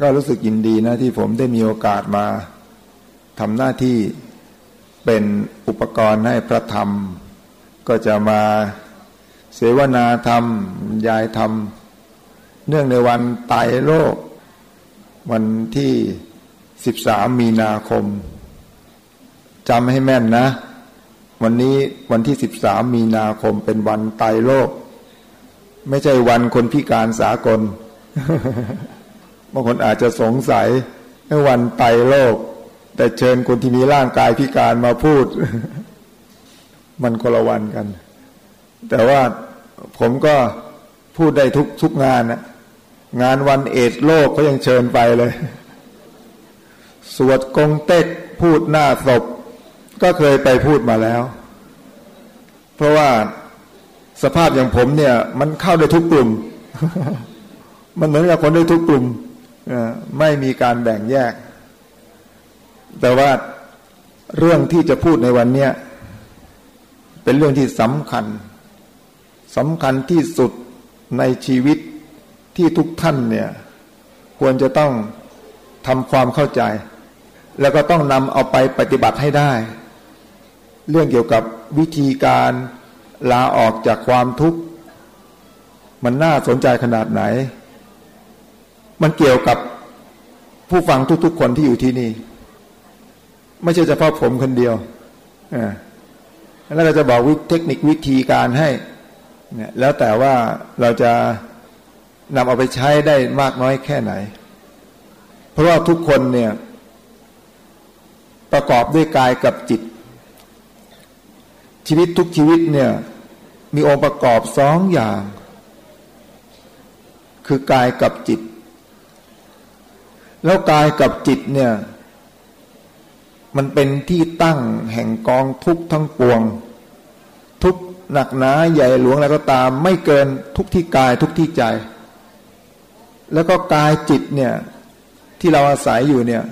ก็รู้สึกยินดีนะที่ผมได้มีโอกาสมาทำหน้าที่เป็นอุปกรณ์ให้พระธรรม ก็จะมาเสวนาธรรมยายธรรม เนื่องในวันตายโลก วันที่สิบสามมีนาคมจำให้แม่นนะ วันนี้วันที่สิบสามมีนาคมเป็นวันตายโลก ไม่ใช่วันคนพิการสากล บางคนอาจจะสงสัยในวันไตโลก แต่เชิญคนที่มีร่างกายพิการมาพูด มันคนละวันกัน แต่ว่าผมก็พูดได้ทุกทุกงานนะงานวันเอดโลกก็ยังเชิญไปเลย สวดกงเต็กพูดหน้าศพ ก็เคยไปพูดมาแล้ว เพราะว่าสภาพอย่างผมเนี่ย มันเข้าได้ทุกกลุ่ม มันเหมือนกับคนได้ทุกกลุ่ม ไม่มีการแบ่งแยก แต่ว่าเรื่องที่จะพูดในวันนี้เป็นเรื่องที่สำคัญสำคัญที่สุดในชีวิตที่ทุกท่านเนี่ย ควรจะต้องทำความเข้าใจ แล้วก็ต้องนำเอาไปปฏิบัติให้ได้ เรื่องเกี่ยวกับวิธีการลาออกจากความทุกข์ มันน่าสนใจขนาดไหน มันเกี่ยวกับผู้ฟังทุก ๆ คนที่อยู่ที่นี่ ไม่ใช่เฉพาะผมคนเดียวอ่าแล้วเราจะบอกวิเทคนิควิธีการให้เนี่ยแล้วแต่ว่าเราจะนำเอาไปใช้ได้มากน้อยแค่ไหน เพราะว่าทุกคนเนี่ยประกอบด้วยกายกับจิต ชีวิตทุกชีวิตเนี่ยมีองค์ประกอบสองอย่าง คือกายกับจิต แล้วกายกับจิตเนี่ย มันเป็นที่ตั้งแห่งกองทุกทั้งปวง ทุกหนักหนาใหญ่หลวงแล้วก็ตาม ไม่เกินทุกที่กายทุกที่ใจ แล้วก็กายจิตเนี่ย ที่เราอาศัยอยู่เนี่ย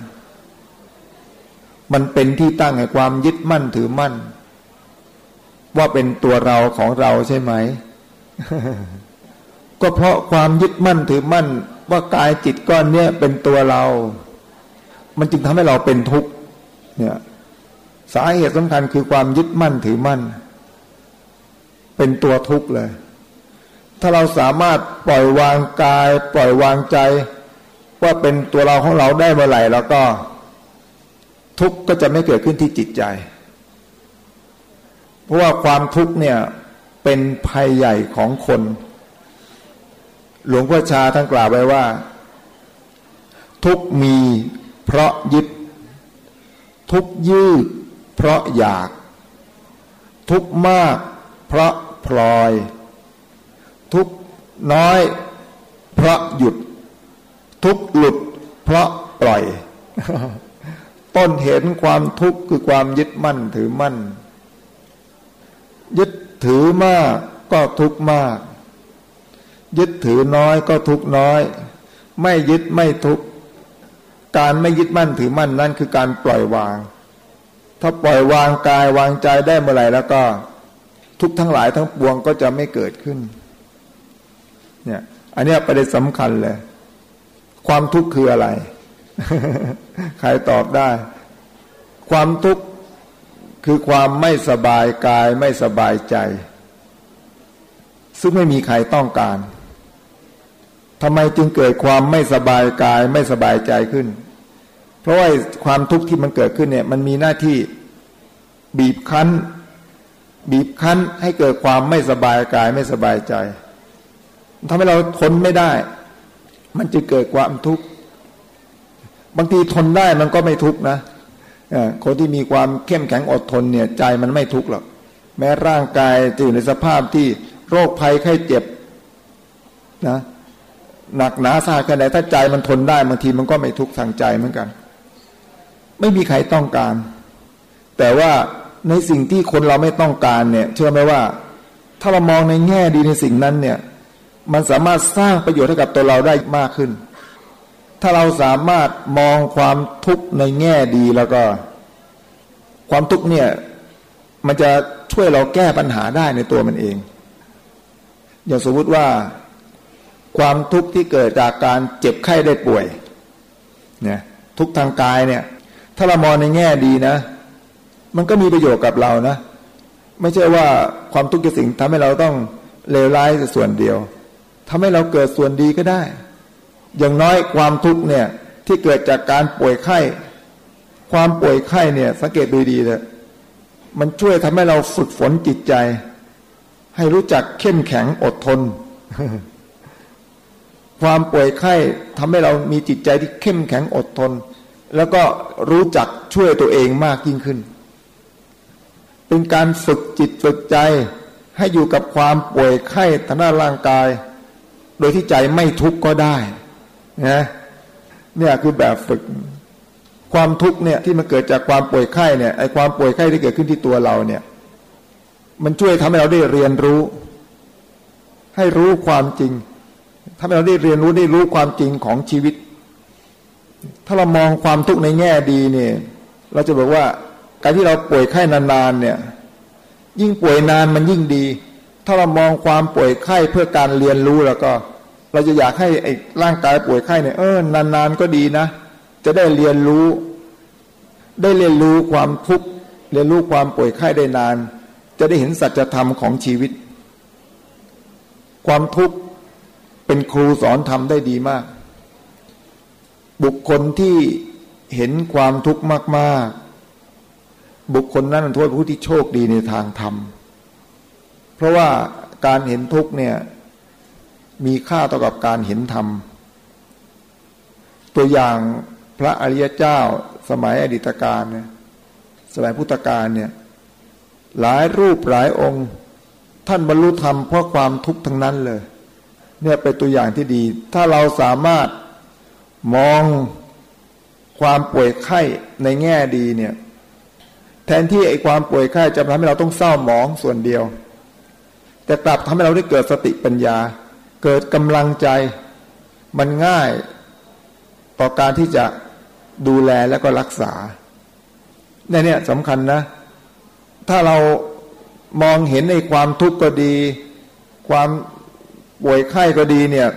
มันเป็นที่ตั้งแห่งความยึดมั่นถือมั่น ว่าเป็นตัวเราของเราใช่ไหม ก็เพราะความยึดมั่นถือมั่น ว่ากายจิตก้อนเนี้ยเป็นตัวเรา มันจึงทำให้เราเป็นทุกข์เนี่ยสาเหตุสำคัญคือความยึดมั่นถือมั่น เป็นตัวทุกข์เลย ถ้าเราสามารถปล่อยวางกาย ปล่อยวางใจ ว่าเป็นตัวเราของเราได้เมื่อไหร่แล้วก็ ทุกข์ก็จะไม่เกิดขึ้นที่จิตใจ เพราะว่าความทุกข์เนี่ยเป็นภัยใหญ่ของคน หลวงพ่อชาท่านกล่าวไว้ว่า ทุกมีเพราะยึด ทุกยืดเพราะอยาก ทุกมาก เพราะพลอย ทุกน้อย เพราะหยุด ทุกหลุด เพราะปล่อย ต้นเห็นความทุกข์คือความยึดมั่นถือมั่น ยึดถือมากก็ทุกข์มาก ยึดถือน้อยก็ทุกน้อย ไม่ยึดไม่ทุกการไม่ยึดมั่นถือมั่นนั่นคือการปล่อยวาง ถ้าปล่อยวางกายวางใจได้เมื่อไหร่แล้วก็ ทุกทั้งหลายทั้งปวงก็จะไม่เกิดขึ้นเนี่ยอันนี้ประเด็นสำคัญเลย ความทุกข์คืออะไร ใครตอบได้ ความทุกข์คือความไม่สบายกายไม่สบายใจ ซึ่งไม่มีใครต้องการ ทำไมจึงเกิดความไม่สบายกายไม่สบายใจขึ้น เพราะว่าความทุกข์ที่มันเกิดขึ้นเนี่ย มันมีหน้าที่บีบคั้น บีบคั้นให้เกิดความไม่สบายกายไม่สบายใจทำให้เราทนไม่ได้ มันจะเกิดความทุกข์บางทีทนได้มันก็ไม่ทุกข์นะคนที่มีความเข้มแข็งอดทนเนี่ย ใจมันไม่ทุกข์หรอกแม้ร่างกายจะอยู่ในสภาพที่โรคภัยไข้เจ็บนะ หนักหนาสาแค่ไหนถ้าใจมันทนได้บางทีมันก็ไม่ทุกข์ทางใจเหมือนกัน ไม่มีใครต้องการ แต่ว่าในสิ่งที่คนเราไม่ต้องการเนี่ย เชื่อไหมว่า ถ้าเรามองในแง่ดีในสิ่งนั้นเนี่ย มันสามารถสร้างประโยชน์ให้กับตัวเราได้มากขึ้น ถ้าเราสามารถมองความทุกข์ในแง่ดีแล้วก็ ความทุกข์เนี่ย มันจะช่วยเราแก้ปัญหาได้ในตัวมันเอง อย่างสมมติว่า ความทุกข์ที่เกิดจากการเจ็บไข้ได้ป่วยเนี่ยทุกทางกายเนี่ย ถ้าเรามองในแง่ดีนะ มันก็มีประโยชน์กับเรานะ ไม่ใช่ว่าความทุกข์จะสิ่งทำให้เราต้องเลวร้ายส่วนเดียวทำให้เราเกิดส่วนดีก็ได้ อย่างน้อยความทุกข์เนี่ยที่เกิดจากการป่วยไข้ ความป่วยไข้เนี่ย สังเกตดูดีเลยมันช่วยทำให้เราฝึกฝนจิตใจ ให้รู้จักเข้มแข็งอดทน ความป่วยไข้ทำให้เรามีจิตใจที่เข้มแข็งอดทน แล้วก็รู้จักช่วยตัวเองมากยิ่งขึ้น เป็นการฝึกจิตฝึกใจให้อยู่กับความป่วยไข้ทางด้านร่างกาย โดยที่ใจไม่ทุกข์ก็ได้นะเนี่ยคือแบบฝึกความทุกข์เนี่ยที่มันเกิดจากความป่วยไข้เนี่ยไอ้ความป่วยไข้ที่เกิดขึ้นที่ตัวเราเนี่ย มันช่วยทำให้เราได้เรียนรู้ ให้รู้ความจริง ทำให้เราได้เรียนรู้ได้รู้ความจริงของชีวิต ถ้าเรามองความทุกข์ในแง่ดีเนี่ย เราจะบอกว่าการที่เราป่วยไข้นานๆเนี่ย ยิ่งป่วยนานมันยิ่งดี ถ้าเรามองความป่วยไข้เพื่อการเรียนรู้แล้วก็ เราจะอยากให้ไอ้ร่างกายป่วยไข้เนี่ยเออนานๆก็ดีนะ จะได้เรียนรู้ ได้เรียนรู้ความทุกข์เรียนรู้ความป่วยไข้ได้นาน จะได้เห็นสัจธรรมของชีวิต ความทุกข์ เป็นครูสอนธรรมได้ดีมาก บุคคลที่เห็นความทุกข์มาก ๆ บุคคลนั้นถือว่าผู้ที่โชคดีในทางธรรม เพราะว่าการเห็นทุกข์เนี่ยมีค่าต่อกับการเห็นธรรม ตัวอย่างพระอริยเจ้าสมัยอดีตการเนี่ยสมัยพุทธกาลเนี่ยหลายรูปหลายองค์ ท่านบรรลุธรรมเพราะความทุกข์ทั้งนั้นเลย เนี่ยเป็นตัวอย่างที่ดี ถ้าเราสามารถมองความป่วยไข้ในแง่ดีเนี่ย แทนที่ไอ้ความป่วยไข้จะทำให้เราต้องเศร้าหมองส่วนเดียว แต่กลับทำให้เราได้เกิดสติปัญญา เกิดกำลังใจมันง่ายต่อการที่จะดูแลแล้วก็รักษาเนี่ยเนี่ยสำคัญนะ ถ้าเรามองเห็นในความทุกข์ก็ดี ความ ป่วยไข้ก็ดีเนี่ย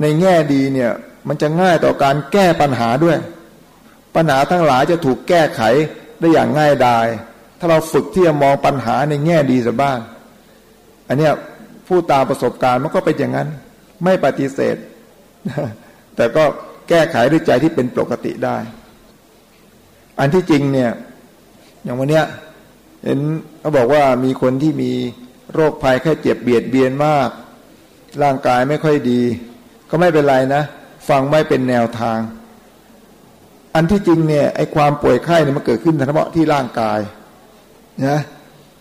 ในแง่ดีเนี่ยมันจะง่ายต่อการแก้ปัญหาด้วย ปัญหาทั้งหลายจะถูกแก้ไขได้อย่างง่ายดาย ถ้าเราฝึกที่จะมองปัญหาในแง่ดีสับ้างอันเนี้ยผู้ตามประสบการณ์มันก็เป็นอย่างนั้น ไม่ปฏิเสธ แต่ก็แก้ไขด้วยใจที่เป็นปกติได้ อันที่จริงเนี่ยอย่างวันเนี้ยเห็นเขาบอกว่ามีคนที่มีโรคภัยแค่เจ็บเบียดเบียนมาก ร่างกายไม่ค่อยดี ก็ไม่เป็นไรนะ ฟังไม่เป็นแนวทาง อันที่จริงเนี่ยไอ้ความป่วยไข้เนี่ยมันเกิดขึ้นเฉพาะที่ร่างกายนะ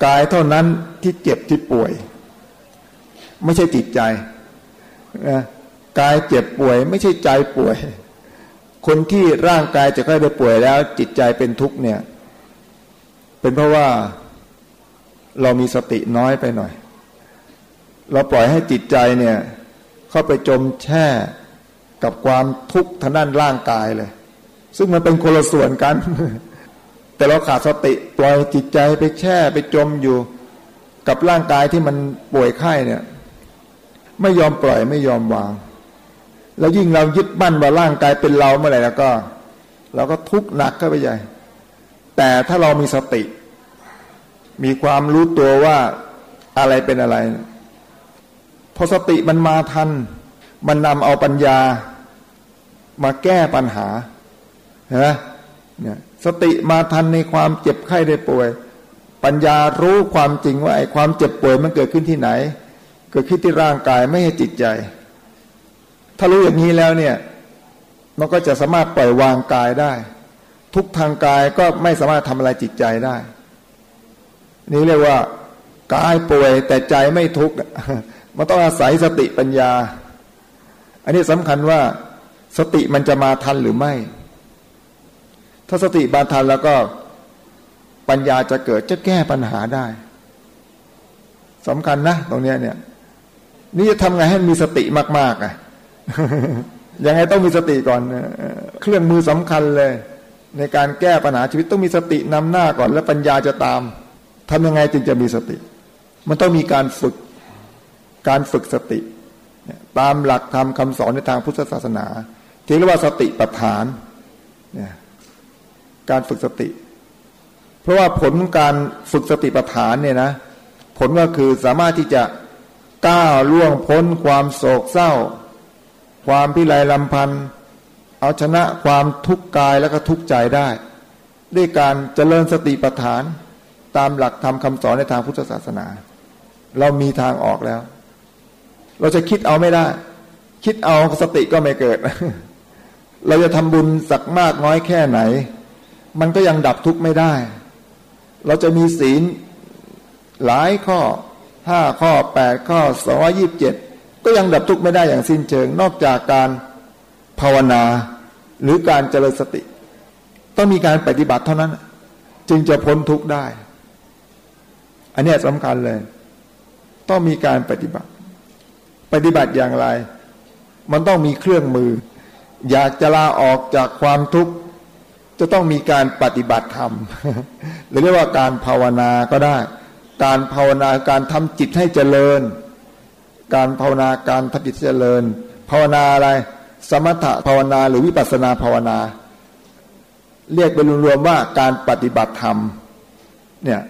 กายเท่านั้นที่เจ็บที่ป่วย ไม่ใช่จิตใจนะกายเจ็บป่วย ไม่ใช่ใจป่วย คนที่ร่างกายจะค่อยได้ป่วยแล้ว จิตใจเป็นทุกข์เนี่ย เป็นเพราะว่าเรามีสติน้อยไปหน่อย เราปล่อยให้จิตใจเนี่ยเข้าไปจมแช่กับความทุกข์ทางด้านร่างกายเลย ซึ่งมันเป็นคนละส่วนกัน แต่เราขาดสติปล่อยจิตใจไปแช่ไปจมอยู่กับร่างกายที่มันป่วยไข้เนี่ย ไม่ยอมปล่อยไม่ยอมวาง แล้วยิ่งเรายึดมั่นว่าร่างกายเป็นเราเมื่อไหร่แล้วก็ เราก็ทุกข์หนักเข้าไปใหญ่แต่ถ้าเรามีสติ มีความรู้ตัวว่าอะไรเป็นอะไร พอสติมันมาทัน มันนำเอาปัญญามาแก้ปัญหาเห็นไหมเนี่ยสติมาทันในความเจ็บไข้ได้ป่วย ปัญญารู้ความจริงว่าไอ้ความเจ็บป่วยมันเกิดขึ้นที่ไหน เกิดขึ้นที่ร่างกายไม่ใช่จิตใจ ถ้ารู้อย่างนี้แล้วเนี่ยมันก็จะสามารถปล่อยวางกายได้ ทุกทางกายก็ไม่สามารถทำอะไรจิตใจได้ นี่เรียกว่า กายป่วยแต่ใจไม่ทุกข์มันต้องอาศัยสติปัญญา อันนี้สำคัญว่าสติมันจะมาทันหรือไม่ ถ้าสติมาทันแล้วก็ปัญญาจะเกิดจะแก้ปัญหาได้สำคัญนะตรงนี้เนี่ยนี่จะทำไงให้มีสติมากๆอะยังไงต้องมีสติก่อนเครื่องมือสำคัญเลย ในการแก้ปัญหาชีวิตต้องมีสตินำหน้าก่อน แล้วปัญญาจะตามทำยังไงจึงจะมีสติ มันต้องมีการฝึกการฝึกสติ ตามหลักธรรมคาสอนในทางพุทธศาสนาที่เรียกว่าสติปัฏฐานเนี่ยการฝึกสติ เพราะว่าผลการฝึกสติปัฏฐานเนี่ยนะ ผลก็คือสามารถที่จะก้าวล่วงพ้นความโศกเศร้า ความพิไรลำพันธ์เอาชนะความทุกข์กายและก็ทุกข์ใจได้ ด้วยการเจริญสติปัฏฐาน ตามหลักธรรมคาสอนในทางพุทธศาสนา เรามีทางออกแล้ว เราจะคิดเอาไม่ได้ คิดเอาสติก็ไม่เกิด เราจะทำบุญสักมากน้อยแค่ไหน มันก็ยังดับทุกข์ไม่ได้ เราจะมีศีลหลายข้อห้าข้อแปดข้อสองยี่บเจ็ดก็ยังดับทุกข์ไม่ได้อย่างสิ้นเชิง นอกจากการภาวนา หรือการเจริญสติ ต้องมีการปฏิบัติเท่านั้น จึงจะพ้นทุกข์ได้ อันนี้สำคัญเลย ต้องมีการปฏิบัติ ปฏิบัติอย่างไร มันต้องมีเครื่องมือ อยากจะลาออกจากความทุกข์ จะต้องมีการปฏิบัติธรรมหรือเรียกว่าการภาวนาก็ได้ การภาวนาการทำจิตให้เจริญ การภาวนาการทำจิตเจริญ ภาวนาอะไร สมถะภาวนาหรือวิปัสนาภาวนา เรียกเป็นรวมๆว่าการปฏิบัติธรรมเนี่ย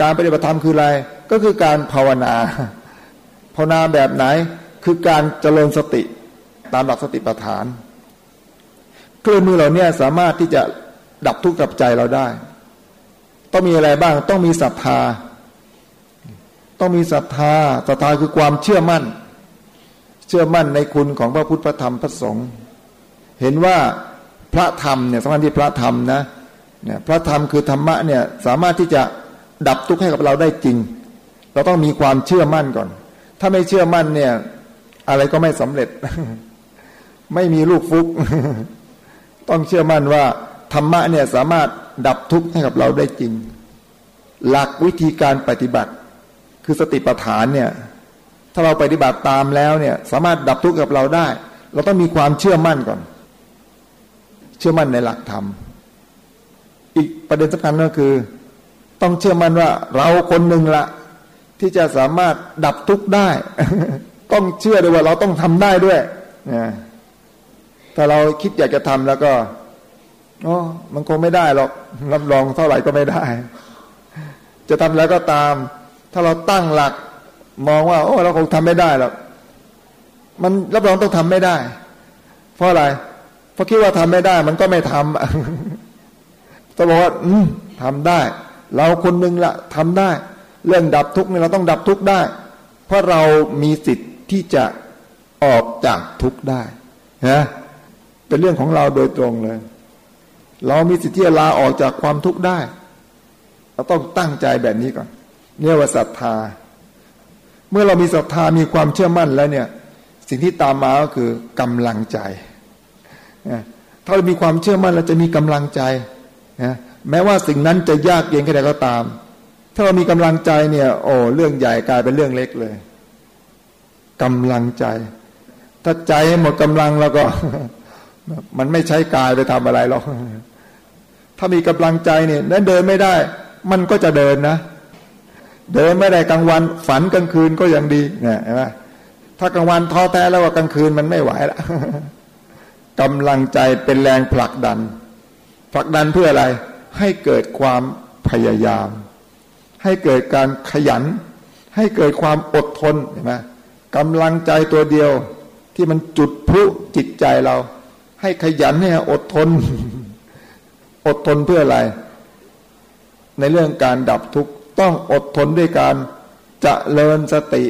การปฏิบัติธรรมคืออะไร ก็คือการภาวนา ภาวนาแบบไหนคือการเจริญสติตามหลักสติปัฏฐาน เครื่องมือเราเนี่ยสามารถที่จะดับทุกข์กับใจเราได้ ต้องมีอะไรบ้างต้องมีศรัทธา ต้องมีศรัทธาศรัทธาคือความเชื่อมั่น เชื่อมั่นในคุณของพระพุทธพระธรรมพระสงฆ์เห็นว่าพระธรรมเนี่ยสำคัญที่พระธรรมนะเนี่ยพระธรรมคือธรรมะเนี่ยสามารถที่จะดับทุกข์ให้กับเราได้จริง เราต้องมีความเชื่อมั่นก่อน ถ้าไม่เชื่อมั่นเนี่ย อะไรก็ไม่สำเร็จ ไม่มีลูกฟุก ต้องเชื่อมั่นว่าธรรมะเนี่ยสามารถดับทุกข์ให้กับเราได้จริง หลักวิธีการปฏิบัติ คือสติปัฏฐานเนี่ย ถ้าเราปฏิบัติตามแล้วเนี่ย สามารถดับทุกข์กับเราได้ เราต้องมีความเชื่อมั่นก่อน เชื่อมั่นในหลักธรรม อีกประเด็นสำคัญก็คือ ต้องเชื่อมั่นว่าเราคนหนึ่งละ ที่จะสามารถดับทุกข์ได้ ต้องเชื่อด้วยว่าเราต้องทำได้ด้วยนะถ้าเราคิดอยากจะทำแล้วก็อ๋อมันคงไม่ได้หรอกรับรองเท่าไหร่ก็ไม่ได้ จะทำแล้วก็ตาม ถ้าเราตั้งหลัก มองว่า โอ้เราคงทำไม่ได้หรอกมันรับรองต้องทำไม่ได้ เพราะอะไร เพราะคิดว่าทำไม่ได้ มันก็ไม่ทำต้องบอกว่าทำได้ เราคนหนึ่งละทำได้ เรื่องดับทุกข์เนี่ยเราต้องดับทุกข์ได้ เพราะเรามีสิทธิ์ที่จะออกจากทุกข์ได้นะเป็นเรื่องของเราโดยตรงเลย เรามีสิทธิ์ที่จะลาออกจากความทุกข์ได้ เราต้องตั้งใจแบบนี้ก่อนเนี่ยว่าศรัทธา เมื่อเรามีศรัทธามีความเชื่อมั่นแล้วเนี่ย สิ่งที่ตามมาก็คือกำลังใจถ้าเรามีความเชื่อมั่นเราจะมีกำลังใจนะแม้ว่าสิ่งนั้นจะยากเย็นแค่ไหนก็ตาม ถ้าเรามีกำลังใจเนี่ย โอ้เรื่องใหญ่กลายเป็นเรื่องเล็กเลยกำลังใจ ถ้าใจหมดกำลังแล้วก็ มันไม่ใช้กายไปทำอะไรหรอกถ้ามีกำลังใจเนี่ยนั้นเดินไม่ได้ มันก็จะเดินนะ เดินไม่ได้กลางวัน ฝันกลางคืนก็ยังดีเนี่ยเห็นไหมถ้ากลางวันท้อแท้แล้วว่ากลางคืนมันไม่ไหวละกำลังใจเป็นแรงผลักดัน ผลักดันเพื่ออะไรให้เกิดความพยายาม ให้เกิดการขยัน ให้เกิดความอดทนเห็นไหมกำลังใจตัวเดียวที่มันจุดพุจิตใจเรา ให้ขยันให้อดทน อดทนเพื่ออะไร ในเรื่องการดับทุกข์ต้องอดทนด้วยการจะเลินสติ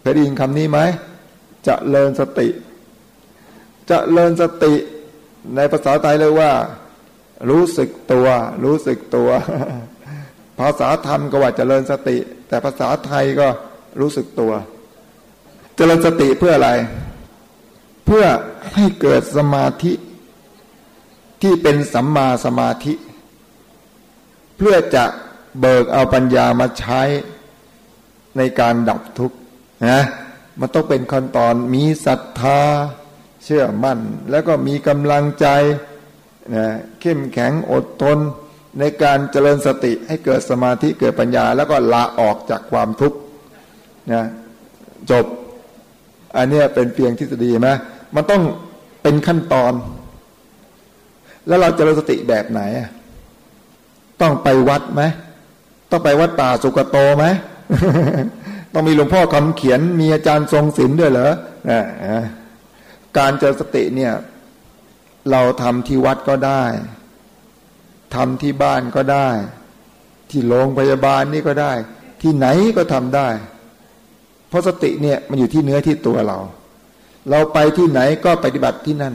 เคยได้ยินคำนี้ไหมจะเลินสติ จะเลินสติ ในภาษาไทยเรียกว่า รู้สึกตัว รู้สึกตัว ภาษาธรรมก็ว่าจะเลินสติ แต่ภาษาไทยก็รู้สึกตัว เจริญสติเพื่ออะไร เพื่อให้เกิดสมาธิที่เป็นสัมมาสมาธิ เพื่อจะเบิกเอาปัญญามาใช้ในการดับทุกข์นะมันต้องเป็นขั้นตอนมีศรัทธาเชื่อมั่น แล้วก็มีกำลังใจนะเข้มแข็งอดทน ในการเจริญสติให้เกิดสมาธิเกิดปัญญา แล้วก็ละออกจากความทุกข์นะจบ อันนี้เป็นเพียงทฤษฎีไหมมันต้องเป็นขั้นตอน แล้วเราจรู้สติแบบไหน ต้องไปวัดไหมต้องไปวัดป่าสุกโตไหมต้องมีหลวงพ่อคำเขียนมีอาจารย์ทรงศิลป์ด้วยเหรอการเจริญสติเนี่ย เราทำที่วัดก็ได้ ทำที่บ้านก็ได้ ที่โรงพยาบาลนี่ก็ได้ ที่ไหนก็ทำได้ เพราะสติเนี่ยมันอยู่ที่เนื้อที่ตัวเรา เราไปที่ไหนก็ปฏิบัติที่นั่น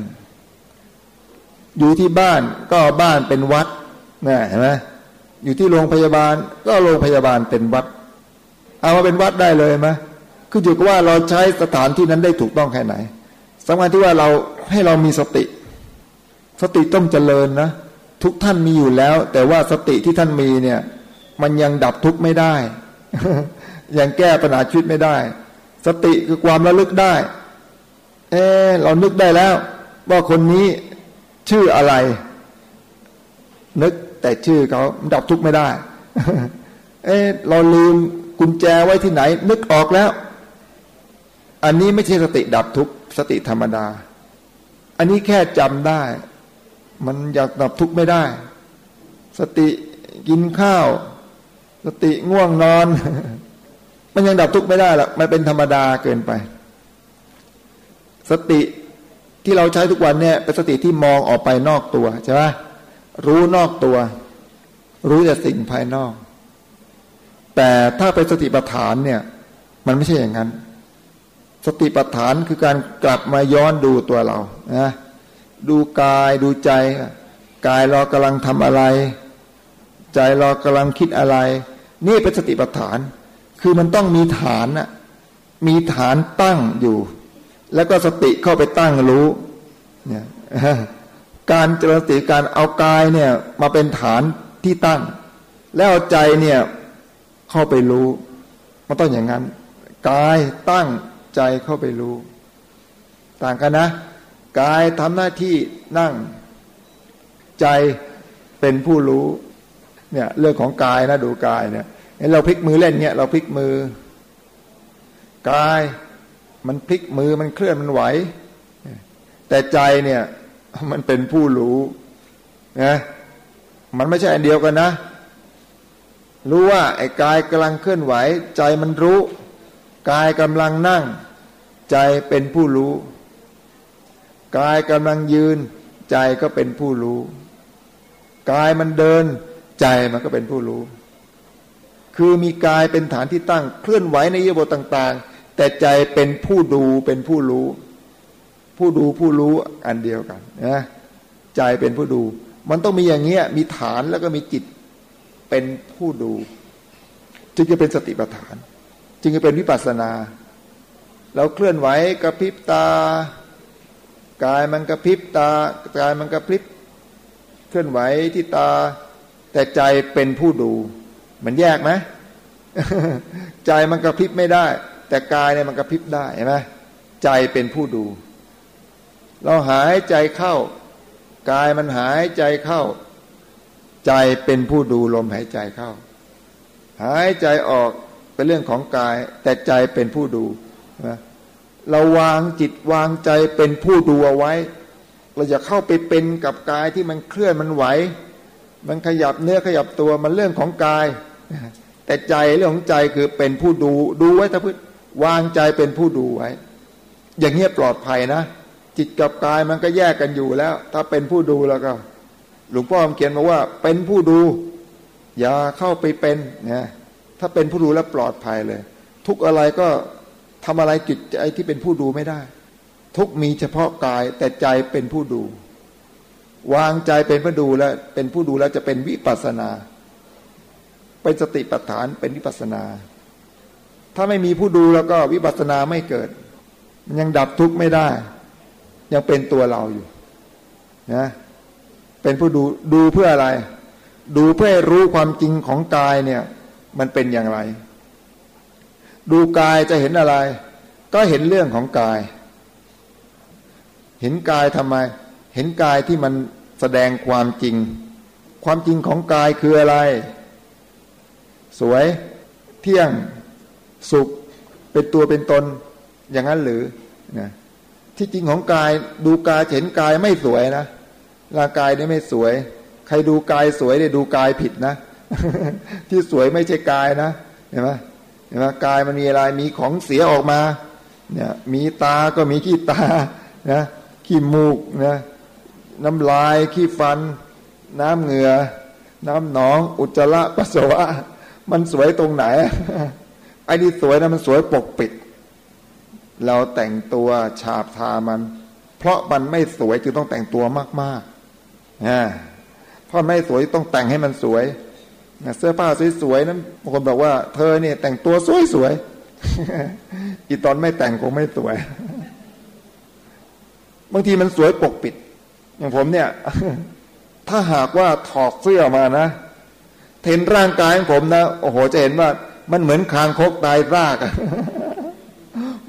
อยู่ที่บ้านก็บ้านเป็นวัดนะเห็นไหมอยู่ที่โรงพยาบาลก็โรงพยาบาลเป็นวัด เอามาเป็นวัดได้เลยไหมคืออยู่กับว่าเราใช้สถานที่นั้นได้ถูกต้องแค่ไหนสำคัญที่ว่าเราให้เรามีสติ สติต้องเจริญนะ ทุกท่านมีอยู่แล้ว แต่ว่าสติที่ท่านมีเนี่ย มันยังดับทุกข์ไม่ได้ ยังแก้ปัญหาชีวิตไม่ได้ สติคือความระลึกได้ เออเรานึกได้แล้ว ว่าคนนี้ชื่ออะไร นึกแต่ชื่อเขาดับทุกข์ไม่ได้ เออเราลืมกุญแจไว้ที่ไหน นึกออกแล้ว อันนี้ไม่ใช่สติดับทุกข์สติธรรมดา อันนี้แค่จำได้ มันอยากดับทุกข์ไม่ได้ สติกินข้าว สติง่วงนอน มันยังดับทุกข์ไม่ได้หรอกมันเป็นธรรมดาเกินไป สติที่เราใช้ทุกวันเนี่ยเป็นสติที่มองออกไปนอกตัวใช่ไหมรู้นอกตัว รู้แต่สิ่งภายนอก แต่ถ้าเป็นสติปัฏฐานเนี่ย มันไม่ใช่อย่างนั้น สติปัฏฐานคือการกลับมาย้อนดูตัวเรานะ ดูกายดูใจ กายเรากำลังทำอะไร ใจเรากำลังคิดอะไร นี่เป็นสติปัฏฐาน คือมันต้องมีฐานน่ะมีฐานตั้งอยู่ แล้วก็สติเข้าไปตั้งรู้เนี่ยการเจริญสติการเอากายเนี่ยมาเป็นฐานที่ตั้ง แล้วเอาใจเนี่ยเข้าไปรู้มันต้องอย่างนั้น กายตั้งใจเข้าไปรู้ ต่างกันนะ กายทำหน้าที่นั่ง ใจเป็นผู้รู้ เนี่ยเรื่องของกายนะดูกายเนี่ยเห็นเราพลิกมือเล่นเนี่ยเราพลิกมือกายมันพลิกมือมันเคลื่อนมันไหว แต่ใจเนี่ยมันเป็นผู้รู้นะมันไม่ใช่อันเดียวกันนะ รู้ว่าไอ้กายกำลังเคลื่อนไหว ใจมันรู้ กายกำลังนั่ง ใจเป็นผู้รู้ กายกำลังยืน ใจก็เป็นผู้รู้กายมันเดิน ใจมันก็เป็นผู้รู้ คือมีกายเป็นฐานที่ตั้ง เคลื่อนไหวในยบทต่าง ๆ แต่ใจเป็นผู้ดูเป็นผู้รู้ ผู้ดูผู้รู้อันเดียวกันนะใจเป็นผู้ดู มันต้องมีอย่างเงี้ยมีฐานแล้วก็มีจิตเป็นผู้ดู จึงจะเป็นสติปัฏฐาน จึงจะเป็นวิปัสสนา เราเคลื่อนไหวกระพริบตา กายมันกระพริบตากายมันกระพริบเคลื่อนไหวที่ตา แต่ใจเป็นผู้ดู มันแยกไหมใจมันกระพริบไม่ได้ แต่กายเนี่ยมันกระพริบได้เห็นไหมใจเป็นผู้ดู เราหายใจเข้ากายมันหายใจเข้า ใจเป็นผู้ดูลมหายใจเข้า หายใจออกเป็นเรื่องของกาย แต่ใจเป็นผู้ดูนะ เราวางจิตวางใจเป็นผู้ดูเอาไว้ เราอย่าเข้าไปเป็นกับกายที่มันเคลื่อนมันไหว มันขยับเนื้อขยับตัวมันเรื่องของกาย แต่ใจเรื่องของใจคือเป็นผู้ดูดูไว้ถ้าพื้นวางใจเป็นผู้ดูไว้ อย่างเงี้ยปลอดภัยนะ จิตกับกายมันก็แยกกันอยู่แล้ว ถ้าเป็นผู้ดูแล้วก็ หลวงพ่อเขียนมาว่า เป็นผู้ดู อย่าเข้าไปเป็นนะถ้าเป็นผู้ดูแล้วปลอดภัยเลย ทุกอะไรก็ ทำอะไรจิตใจที่เป็นผู้ดูไม่ได้ ทุกมีเฉพาะกายแต่ใจเป็นผู้ดู วางใจเป็นผู้ดูแล้ว เป็นผู้ดูแล้วจะเป็นวิปัสนา เป็นสติปัฏฐานเป็นวิปัสนา ถ้าไม่มีผู้ดูแล้วก็วิปัสนาไม่เกิด มันยังดับทุกข์ไม่ได้ ยังเป็นตัวเราอยู่นะเป็นผู้ดูดูเพื่ออะไร ดูเพื่อรู้ความจริงของกายเนี่ย มันเป็นอย่างไร ดูกายจะเห็นอะไร ก็เห็นเรื่องของกาย เห็นกายทำไม เห็นกายที่มันแสดงความจริง ความจริงของกายคืออะไร สวย เที่ยง สุข เป็นตัวเป็นตน อย่างนั้นหรือนะที่จริงของกาย ดูกายเห็นกายไม่สวยนะร่างกายนี่ไม่สวย ใครดูกายสวยเนี่ยดูกายผิดนะ ที่สวยไม่ใช่กายนะ เห็นไหม นไหมกายมันมีอะไรมีของเสียออกมาเนี่ยมีตาก็มีขี้ตานะขี้มูกนะน้ำลายขี้ฟัน น้ำเหงื่อ น้ำหนอง อุจจาระปัสสาวะ มันสวยตรงไหนไอ้นี่สวยนะมันสวยปกปิด เราแต่งตัวฉาบทามัน เพราะมันไม่สวยจึงต้องแต่งตัวมากๆนะเพราะไม่สวยต้องแต่งให้มันสวย เสื้อผ้าสวยๆนั้นบางคนบอกว่า เธอเนี่ยแต่งตัวสวยๆอีตอนไม่แต่งคงไม่สวย บางทีมันสวยปกปิด อย่างผมเนี่ย ถ้าหากว่าถอดเสื้อมานะเห็นร่างกายของผมนะโอ้โหจะเห็นว่า มันเหมือนคางคกตายซาก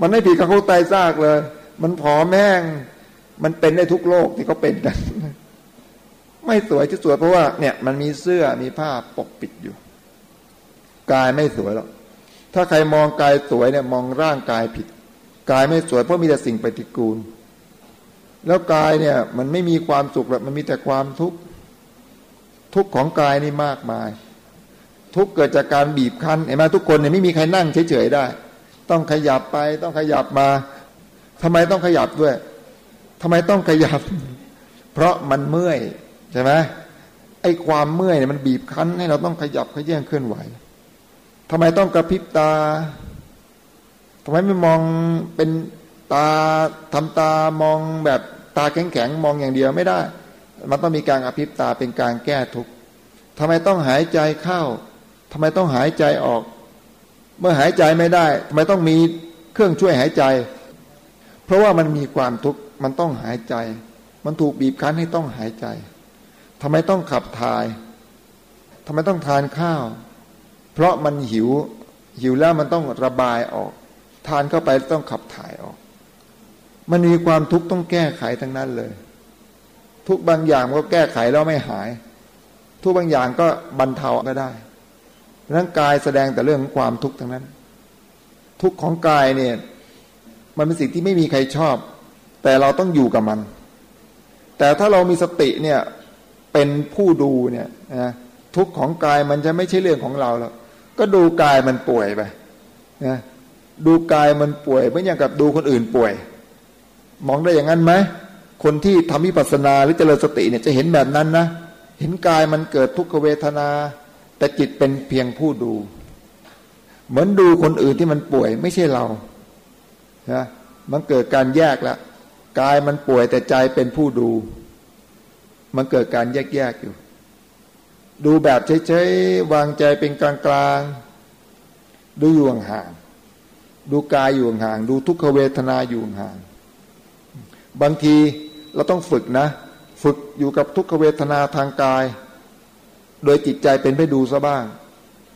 มันไม่ผิดคางคกตายซากเลย มันผอมแห้งมันเป็นได้ทุกโลกที่เขาเป็นกัน ไม่สวยที่สวยเพราะว่าเนี่ยมันมีเสื้อมีผ้าปกปิดอยู่ กายไม่สวยหรอกถ้าใครมองกายสวยเนี่ยมองร่างกายผิด กายไม่สวยเพราะมีแต่สิ่งปฏิกูล แล้วกายเนี่ยมันไม่มีความสุขหรอกมันมีแต่ความทุกข์ทุกข์ของกายนี่มากมาย ทุกข์เกิดจากการบีบคั้นเห็นไหมทุกคนเนี่ยไม่มีใครนั่งเฉยๆได้ ต้องขยับไปต้องขยับมาทำไมต้องขยับด้วยทำไมต้องขยับ เพราะมันเมื่อย ใช่ไหมไอ้ความเมื่อยเนี่ยมันบีบคั้นให้เราต้องขยับขยื่นเคลื่อนไหวทำไมต้องกระพริบตาทำไมไม่มองเป็นตาทำตามองแบบตาแข็งๆมองอย่างเดียวไม่ได้ มันต้องมีการอภิบตาเป็นการแก้ทุกข์ทำไมต้องหายใจเข้าทำไมต้องหายใจออก เมื่อหายใจไม่ได้ทำไมต้องมีเครื่องช่วยหายใจ เพราะว่ามันมีความทุกข์มันต้องหายใจ มันถูกบีบคั้นให้ต้องหายใจ ทำไมต้องขับถ่ายทำไมต้องทานข้าว เพราะมันหิว หิวแล้วมันต้องระบายออก ทานเข้าไปต้องขับถ่ายออก มันมีความทุกข์ต้องแก้ไขทั้งนั้นเลย ทุกบางอย่างก็แก้ไขแล้วไม่หาย ทุกบางอย่างก็บรรเทาก็ได้ร่างกายแสดงแต่เรื่องของความทุกข์ทั้งนั้น ทุกข์ของกายเนี่ย มันเป็นสิ่งที่ไม่มีใครชอบ แต่เราต้องอยู่กับมัน แต่ถ้าเรามีสติเนี่ย เป็นผู้ดูเนี่ยนะทุกของกายมันจะไม่ใช่เรื่องของเราแล้วก็ดูกายมันป่วยไปนะดูกายมันป่วยไม่อย่างกับดูคนอื่นป่วย มองได้อย่างนั้นไหมคนที่ทำวิปัสสนาหรือเจริญสติเนี่ยจะเห็นแบบนั้นนะเห็นกายมันเกิดทุกขเวทนา แต่จิตเป็นเพียงผู้ดู เหมือนดูคนอื่นที่มันป่วยไม่ใช่เรานะมันเกิดการแยกล้วกายมันป่วยแต่ใจเป็นผู้ดู มันเกิดการแยกๆอยู่ ดูแบบเฉยๆวางใจเป็นกลางๆ ดูอยู่ห่างๆดูกายอยู่ห่างๆดูทุกขเวทนาอยู่ห่างบางทีเราต้องฝึกนะ ฝึกอยู่กับทุกขเวทนาทางกาย โดยจิตใจเป็นไปดูซะบ้าง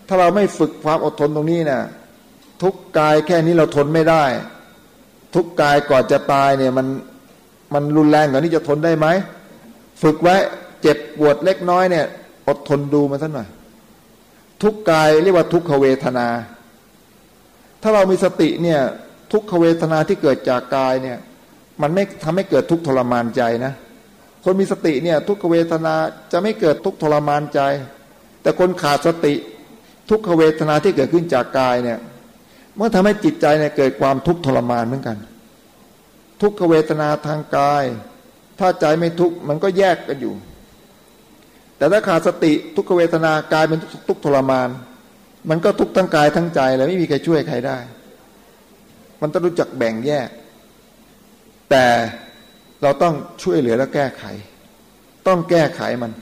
ถ้าเราไม่ฝึกความอดทนตรงนี้เนะี่ยทุกกายแค่นี้เราทนไม่ได้ ทุกกายก่อนจะตายเนี่ยมันมันรุนแรงกว่านี้จะทนได้ไหม ฝึกไว้เจ็บปวดเล็กน้อยเนี่ย อดทนดูมาสักหน่อยทุกกายเรียกว่าทุกขเวทนา ถ้าเรามีสติเนี่ย ทุกขเวทนาที่เกิดจากกายเนี่ย มันไม่ทำให้เกิดทุกทรมานใจนะ คนมีสติเนี่ย ทุกขเวทนาจะไม่เกิดทุกทรมานใจ แต่คนขาดสติ ทุกขเวทนาที่เกิดขึ้นจากกายเนี่ยเมื่อทำให้จิตใจเนี่ยเกิดความทุกข์ทรมานเหมือนกัน ทุกขเวทนาทางกาย ถ้าใจไม่ทุกข์มันก็แยกกันอยู่ แต่ถ้าขาดสติทุกขเวทนากายเป็นทุกข์ทรมาน มันก็ทุกข์ทั้งกายทั้งใจเลยไม่มีใครช่วยใครได้ มันต้องรู้จักแบ่งแยก แต่เราต้องช่วยเหลือและแก้ไข ต้องแก้ไขมัน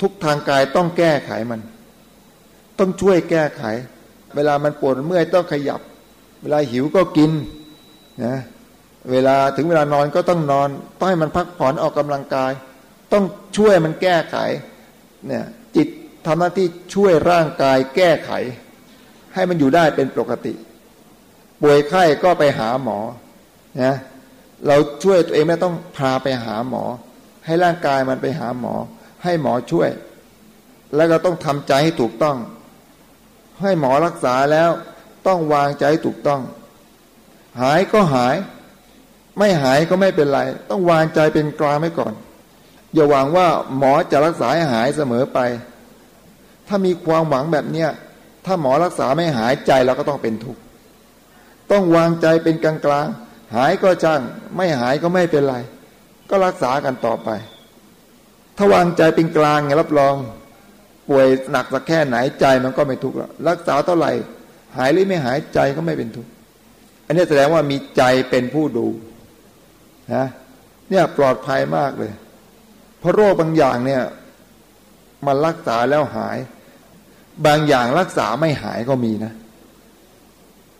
ทุกทางกายต้องแก้ไขมัน ต้องช่วยแก้ไข เวลามันปวดเมื่อยต้องขยับ เวลาหิวก็กินนะ เวลาถึงเวลานอนก็ต้องนอน ต้องให้มันพักผ่อนออกกำลังกาย ต้องช่วยมันแก้ไขเนี่ยจิตทำหน้าที่ช่วยร่างกายแก้ไข ให้มันอยู่ได้เป็นปกติ ป่วยไข้ก็ไปหาหมอนะเราช่วยตัวเองไม่ต้องพาไปหาหมอ ให้ร่างกายมันไปหาหมอ ให้หมอช่วย แล้วก็ต้องทำใจให้ถูกต้อง ให้หมอรักษาแล้วต้องวางใจถูกต้อง หายก็หาย ไม่หายก็ไม่เป็นไร ต้องวางใจเป็นกลางไว้ก่อน อย่าหวังว่าหมอจะรักษาให้หายเสมอไป ถ้ามีความหวังแบบเนี้ยถ้าหมอรักษาไม่หายใจเราก็ต้องเป็นทุกข์ต้องวางใจเป็นกลางกลางหายก็จ้างไม่หายก็ไม่เป็นไร ก็รักษากันต่อไป ถ้าวางใจเป็นกลางไงรับรอง ป่วยหนักสักแค่ไหนใจมันก็ไม่ทุกข์ล้วรักษาเท่าไหร่ หายหรือไม่หายใจก็ไม่เป็นทุกข์อันนี้แสดงว่ามีใจเป็นผู้ดู นะเนี่ยปลอดภัยมากเลย เพราะโรคบางอย่างเนี่ย มันรักษาแล้วหาย บางอย่างรักษาไม่หายก็มีนะ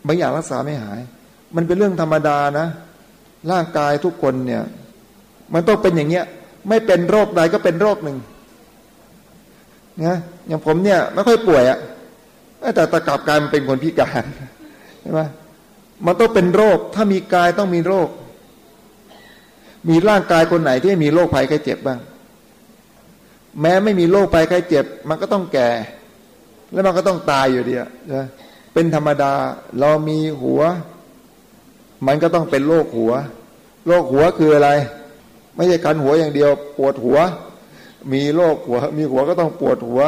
บางอย่างรักษาไม่หาย มันเป็นเรื่องธรรมดานะ ร่างกายทุกคนเนี่ย มันต้องเป็นอย่างเงี้ย ไม่เป็นโรคใดก็เป็นโรคหนึ่งนะอย่างผมเนี่ยไม่ค่อยป่วยอะแต่ตะกับกายมันเป็นคนพิการใช่ไหมมันต้องเป็นโรค ถ้ามีกายต้องมีโรค มีร่างกายคนไหนที่มีโรคภัยไข้เจ็บบ้าง แม้ไม่มีโรคภัยไข้เจ็บ มันก็ต้องแก่ แล้วมันก็ต้องตายอยู่ดีนะเป็นธรรมดาเรามีหัว มันก็ต้องเป็นโรคหัวโรคหัวคืออะไร ไม่ใช่คันหัวอย่างเดียว ปวดหัว มีโรคหัว มีหัวก็ต้องปวดหัว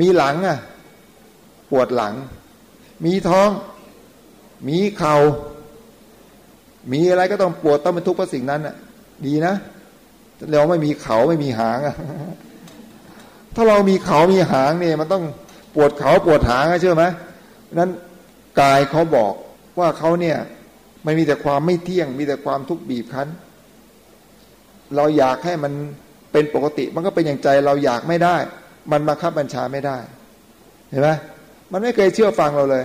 มีหลังอะ ปวดหลัง มีท้อง มีเขา่า มีอะไรก็ต้องปวดต้องเป็นทุกข์เพราะสิ่งนั้นอะ ดีนะเราไม่มีเขาไม่มีหางอะถ้าเรามีเขามีหางเนี่ย มันต้องปวดเขาปวดหางเชื่อไหมนั้นกายเขาบอกว่าเขาเนี่ยไม่มีแต่ความไม่เที่ยง มีแต่ความทุกข์บีบคั้น เราอยากให้มันเป็นปกติ มันก็เป็นอย่างใจเราอยากไม่ได้ มันมาคับบัญชาไม่ได้ เห็นไหมมันไม่เคยเชื่อฟังเราเลย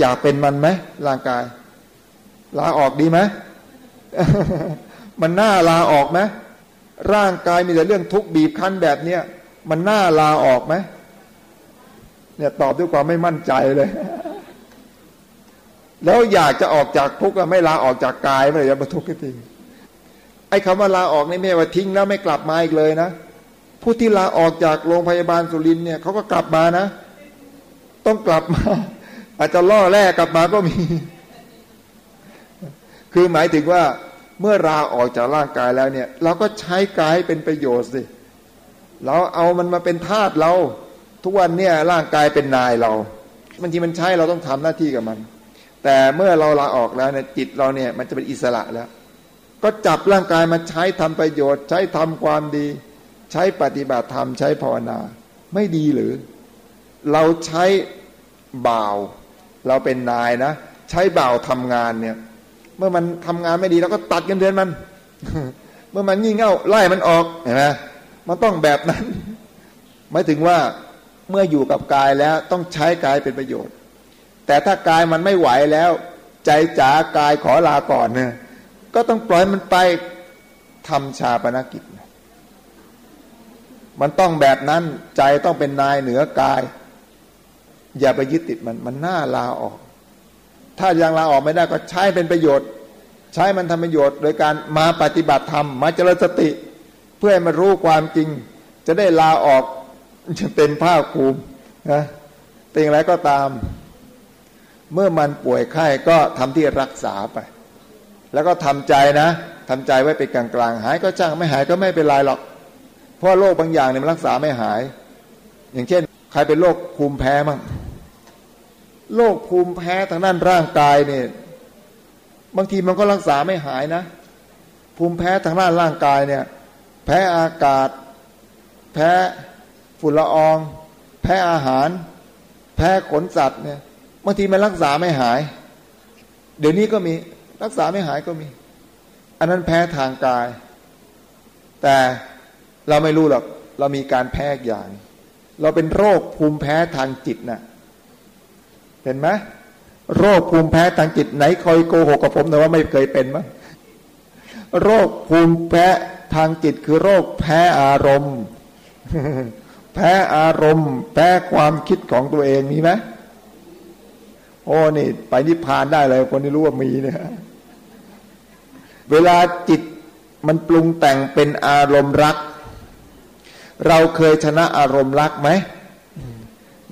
อยากเป็นมันไหมร่างกาย ลาออกดีไหมมันน่าลาออกไหมร่างกายมีแต่เรื่องทุกข์บีบคั้นแบบเนี้ยมันน่าลาออกไหมเนี่ยตอบด้วยความไม่มั่นใจเลย แล้วอยากจะออกจากทุกข์ไม่ลาออกจากกายไม่เลยจะมาทุกข์ทีไอ้คำว่าลาออกนี่ไม่ว่าทิ้งแล้วไม่กลับมาอีกเลยนะผู้ที่ลาออกจากโรงพยาบาลสุรินเนี่ยเขาก็กลับมานะ ต้องกลับมา อาจจะล่อแรกกลับมาก็มี คือหมายถึงว่าเมื่อราออกจากร่างกายแล้วเนี่ย เราก็ใช้กายเป็นประโยชน์สิเราเอามันมาเป็นทาสเรา ทุกวันเนี่ยร่างกายเป็นนายเราบางทีมันใช้เราต้องทำหน้าที่กับมัน แต่เมื่อเราลาออกแล้วเนี่ยจิตเราเนี่ยมันจะเป็นอิสระแล้ว ก็จับร่างกายมาใช้ทำประโยชน์ ใช้ทำความดี ใช้ปฏิบัติธรรมใช้ภาวนา ไม่ดีหรือ เราใช้บ่าว เราเป็นนายนะ ใช้บ่าวทำงานเนี่ย มื่อมันทำงานไม่ดีเราก็ตัดเงินเดือนมัน เมื่อมันงี่เง่าไล่มันออกเห็นไหมมันต้องแบบนั้นหมายถึงว่าเมื่ออยู่กับกายแล้วต้องใช้กายเป็นประโยชน์ แต่ถ้ากายมันไม่ไหวแล้ว ใจจ๋ากายขอลาก่อนเนี่ยก็ต้องปล่อยมันไปทำชาปนกิจ มันต้องแบบนั้นใจต้องเป็นนายเหนือกาย อย่าไปยึดติดมันมันน่าลาออก ถ้ายังลาออกไม่ได้ก็ใช้เป็นประโยชน์ ใช้มันทำประโยชน์ โดยการมาปฏิบัติธรรมมาเจริญสติ เพื่อให้มันรู้ความจริง จะได้ลาออกจะเป็นภาคภูมินะเป็นอย่างไรก็ตาม เมื่อมันป่วยไข้ก็ทำที่รักษาไป แล้วก็ทำใจนะทำใจไว้เป็นกลางๆหายก็จ้างไม่หายก็ไม่เป็นไรหรอก เพราะโรคบางอย่างเนี่ยมันรักษาไม่หาย อย่างเช่น ใครเป็นโรคภูมิแพ้มั่ง โรคภูมิแพ้ทางด้านร่างกายเนี่ยบางทีมันก็รักษาไม่หายนะ ภูมิแพ้ทางด้านร่างกายเนี่ย แพ้อากาศ แพ้ฝุ่นละออง แพ้อาหาร แพ้ขนสัตว์เนี่ยบางทีมันรักษาไม่หาย เดี๋ยวนี้ก็มีรักษาไม่หายก็มี อันนั้นแพ้ทางกาย แต่เราไม่รู้หรอกเรามีการแพ้อย่าง เราเป็นโรคภูมิแพ้ทางจิตนะ่ะ เห็นไหมโรคภูมิแพ้ทางจิตไหนคอยโกหกกับผมแต่ว่าไม่เคยเป็นมั้งโรคภูมิแพ้ทางจิตคือโรคแพ้อารมณ์ แพ้อารมณ์ แพ้ความคิดของตัวเองมีไหมโอ้นี่ ไปนิพพานได้เลยคนที่รู้ว่ามีเนี่ยเวลาจิตมันปรุงแต่งเป็นอารมณ์รัก เราเคยชนะอารมณ์รักไหม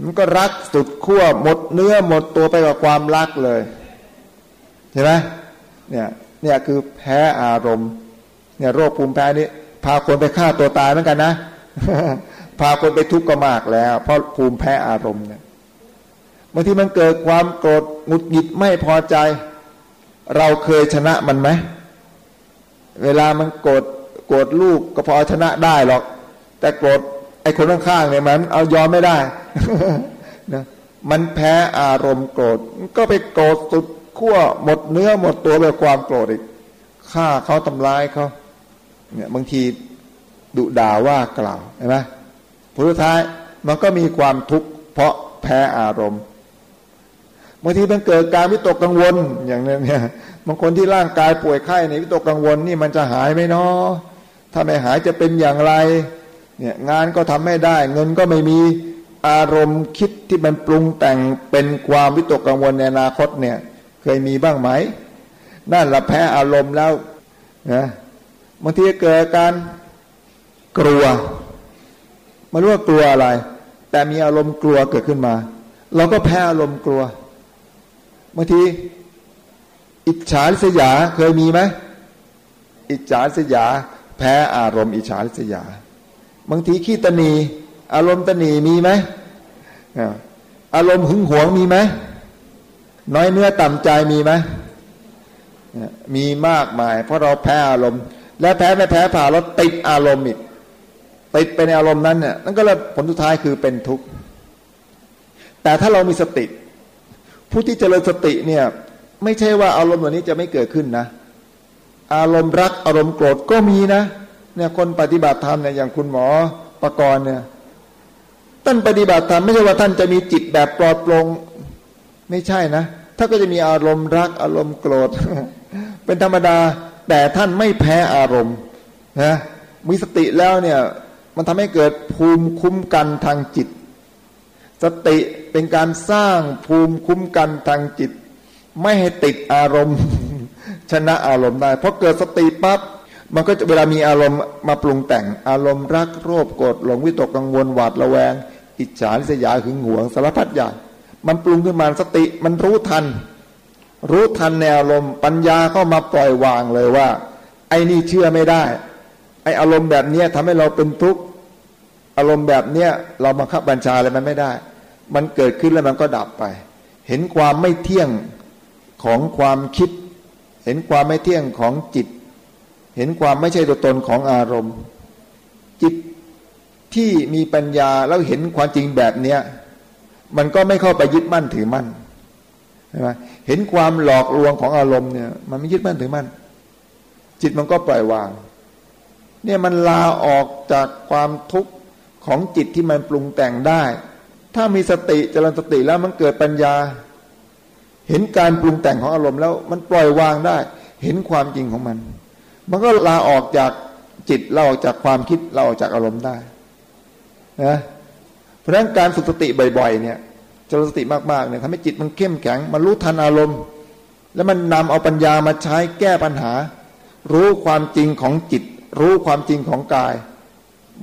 มันก็รักสุดขั้วหมดเนื้อหมดตัวไปกับความรักเลยใช่ไหมเนี่ยเนี่ยคือแพ้อารมณ์เนี่ยโรคภูมิแพ้นี่พาคนไปฆ่าตัวตายเหมือนกันนะพาคนไปทุกข์ก็มากแล้ว เพราะภูมิแพ้อารมณ์เนี่ยบางทีมันเกิดความโกรธหงุดหงิดไม่พอใจ เราเคยชนะมันไหมเวลามันโกรธโกรธลูกก็พอชนะได้หรอก แต่โกรธไอ้คนข้างๆเนี่ยมัน เอายอมไม่ได้ นะมันแพ้อารมณ์โกรธ ก็ไปโกรธสุดขั้วหมดเนื้อหมดตัวด้วยความโกรธอีกฆ่าเขาทำร้ายเขาเนี่ยบางทีดุด่าว่ากล่าวเห็นไหมผลท้ายมันก็มีความทุกข์เพราะแพ้อารมณ์บางทีมันเกิดการวิตกกังวลอย่างนี้เนี่ยบางคนที่ร่างกายป่วยไข้ในวิตกกังวลนี่มันจะหายไหมเนาะถ้าไม่หายจะเป็นอย่างไรเนี่ยงานก็ทำไม่ได้ เงินก็ไม่มี อารมณ์คิดที่มันปรุงแต่งเป็นความวิตกกังวลในอนาคตเนี่ย เคยมีบ้างไหมนั่นละแพ้อารมณ์แล้วนะบางทีเกิดการกลัวไม่รู้ว่ากลัวอะไร แต่มีอารมณ์กลัวเกิดขึ้นมา เราก็แพ้อารมณ์กลัวบางทีอิจฉาสยาเคยมีไหมอิจฉาสยา แพ้อารมณ์อิจฉาสยา บางทีขี้ตนี อารมณ์ตนีมีไหมอารมณ์หึงหวงมีไหมน้อยเนื้อต่ำใจมีไหมมีมากมาย เพราะเราแพ้อารมณ์ และแพ้ไม่แพ้ผ่าเราติดอารมณ์อีกติดไปในอารมณ์นั้นเนี่ยนั่นก็เลยผลสุดท้ายคือเป็นทุกข์แต่ถ้าเรามีสติ ผู้ที่เจริญสติเนี่ย ไม่ใช่ว่าอารมณ์เหล่านี้จะไม่เกิดขึ้นนะ อารมณ์รักอารมณ์โกรธก็มีนะ เนี่ยคนปฏิบัติธรรมเนี่ยอย่างคุณหมอประกรณ์เนี่ย ท่านปฏิบัติธรรมไม่ใช่ว่าท่านจะมีจิตแบบปลอดโปร่งไม่ใช่นะถ้านก็จะมีอารมณ์รักอารมณ์โกรธ เป็นธรรมดาแต่ท่านไม่แพ้อารมณ์นะมีสติแล้วเนี่ยมันทำให้เกิดภูมิคุ้มกันทางจิต สติเป็นการสร้างภูมิคุ้มกันทางจิต ไม่ให้ติดอารมณ์ ชนะอารมณ์ได้เพราะเกิดสติปั๊บมันก็จะเวลามีอารมณ์มาปรุงแต่งอารมณ์รักโรคโกรธหลงวิตกกังวลหวาดระแวง อิจฉาริษยาหึงหวงสารพัดอย่างมันปรุงขึ้นมาสติมันรู้ทัน รู้ทันในอารมณ์ปัญญาก็มาปล่อยวางเลยว่า ไอ้นี่เชื่อไม่ได้ ไอ้อารมณ์แบบเนี้ยทำให้เราเป็นทุกข์อารมณ์แบบเนี้ยเราบังคับบัญชาอะไรมันไม่ได้ มันเกิดขึ้นแล้วมันก็ดับไป เห็นความไม่เที่ยงของความคิด เห็นความไม่เที่ยงของจิต เห็นความไม่ใช่ตัวตนของอารมณ์ จิต ที่มีปัญญาแล้วเห็นความจริงแบบเนี้ยมันก็ไม่เข้าไปยึดมั่นถือมั่นใช่ไหมเห็นความหลอกลวงของอารมณ์เนี่ย มันไม่ยึดมั่นถือมั่น จิตมันก็ปล่อยวาง เนี่ยมันลาออกจากความทุกข์ของจิตที่มันปรุงแต่งได้ ถ้ามีสติเจริญสติแล้วมันเกิดปัญญา เห็นการปรุงแต่งของอารมณ์แล้ว มันปล่อยวางได้ เห็นความจริงของมัน มันก็ลาออกจากจิตเราออกจากความคิดเราออกจากอารมณ์ได้ นะเพราะฉะนั้นการฝึกสติบ่อยๆเนี่ยจริญสติมากๆเนี่ยทำให้จิตมันเข้มแข็ง มันรู้ทันอารมณ์ แล้วมันนำเอาปัญญามาใช้แก้ปัญหา รู้ความจริงของจิต รู้ความจริงของกาย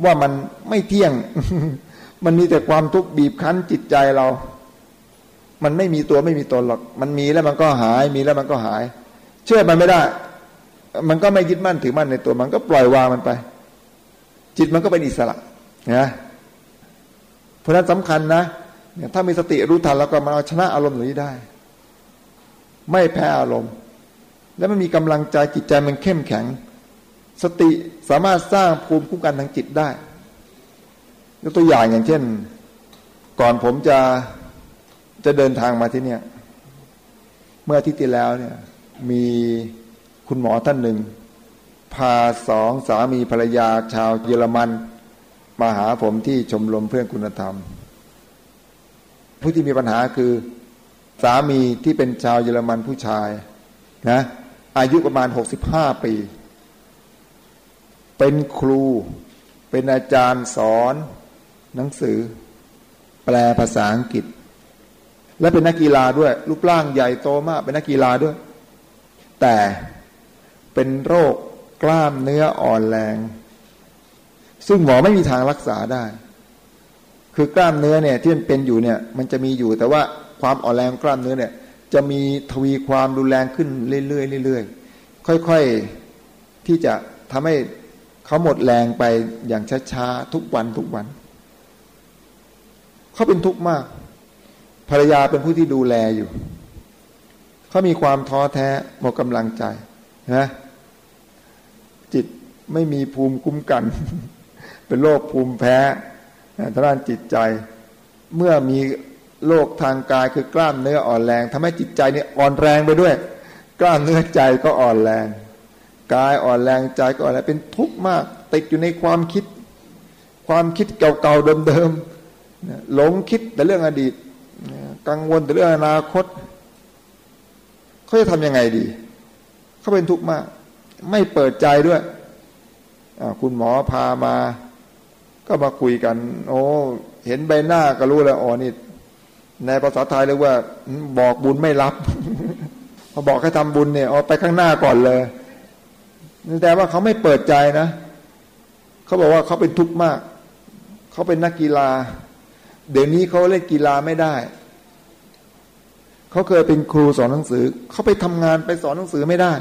ว่ามันไม่เที่ยง มันมีแต่ความทุกข์บีบคั้นจิตใจเรา มันไม่มีตัวไม่มีตนหรอก มันมีแล้วมันก็หาย มีแล้วมันก็หาย เชื่อมันไม่ได้ มันก็ไม่ยึดมั่นถือมั่นในตัว มันก็ปล่อยวางมันไป จิตมันก็เป็นอิสระนะ ราะนั้นสำคัญนะเนี่ยถ้ามีสติรู้ทันแล้วก็มาเอาชนะอารมณ์เหล่านี้ได้ ไม่แพ้อารมณ์ แล้วมันมีกำลังใจจิตใจมันเข้มแข็ง สติสามารถสร้างภูมิคุ้มกันทางจิตได้ยกตัวอย่างอย่างเช่น ก่อนผมจะจะเดินทางมาที่เนี่ยเมื่ออาทิตย์ที่แล้วเนี่ย มีคุณหมอท่านหนึ่ง พาสองสามีภรรยาชาวเยอรมัน มาหาผมที่ชมรมเพื่อนคุณธรรม ผู้ที่มีปัญหาคือสามีที่เป็นชาวเยอรมันผู้ชายนะอายุประมาณหกสิบห้าปี เป็นครู เป็นอาจารย์สอน หนังสือ แปลภาษาอังกฤษ และเป็นนักกีฬาด้วย รูปร่างใหญ่โตมาก เป็นนักกีฬาด้วย แต่เป็นโรคกล้ามเนื้ออ่อนแรง ซึ่งหมอไม่มีทางรักษาได้ คือกล้ามเนื้อเนี่ยที่มันเป็นอยู่เนี่ย มันจะมีอยู่แต่ว่าความอ่อนแรงกล้ามเนื้อเนี่ย จะมีทวีความรุนแรงขึ้นเรื่อยๆเรื่อยๆค่อยๆที่จะทำให้เขาหมดแรงไปอย่างช้าๆทุกวันทุกวันเขาเป็นทุกข์มาก ภรรยาเป็นผู้ที่ดูแลอยู่เขามีความท้อแท้หมดกำลังใจนะจิตไม่มีภูมิคุ้มกัน เป็นโรคภูมิแพ้ทางด้านจิตใจ เมื่อมีโรคทางกายคือกล้ามเนื้ออ่อนแรงทำให้จิตใจเนี่ยอ่อนแรงไปด้วย กล้ามเนื้อใจก็อ่อนแรง กายอ่อนแรงใจก็อ่อนแรงเป็นทุกข์มาก ติดอยู่ในความคิด ความคิดเก่าๆเดิมๆหลงคิดแต่เรื่องอดีตกังวลแต่เรื่องอนาคตเขาจะทำยังไงดี เขาเป็นทุกข์มาก ไม่เปิดใจด้วยคุณหมอพามา ก็มาคุยกัน โอ้เห็นใบหน้าก็รู้แล้วอ๋อนี่ในภาษาไทยเรียกว่า บอกบุญไม่รับพอบอกให้ทำบุญเนี่ยเอาไปข้างหน้าก่อนเลยแต่ว่าเขาไม่เปิดใจนะเขาบอกว่าเขาเป็นทุกข์มาก เขาเป็นนักกีฬา เดี๋ยวนี้เขาเล่นกีฬาไม่ได้ เขาเคยเป็นครูสอนหนังสือ เขาไปทำงานไปสอนหนังสือไม่ได้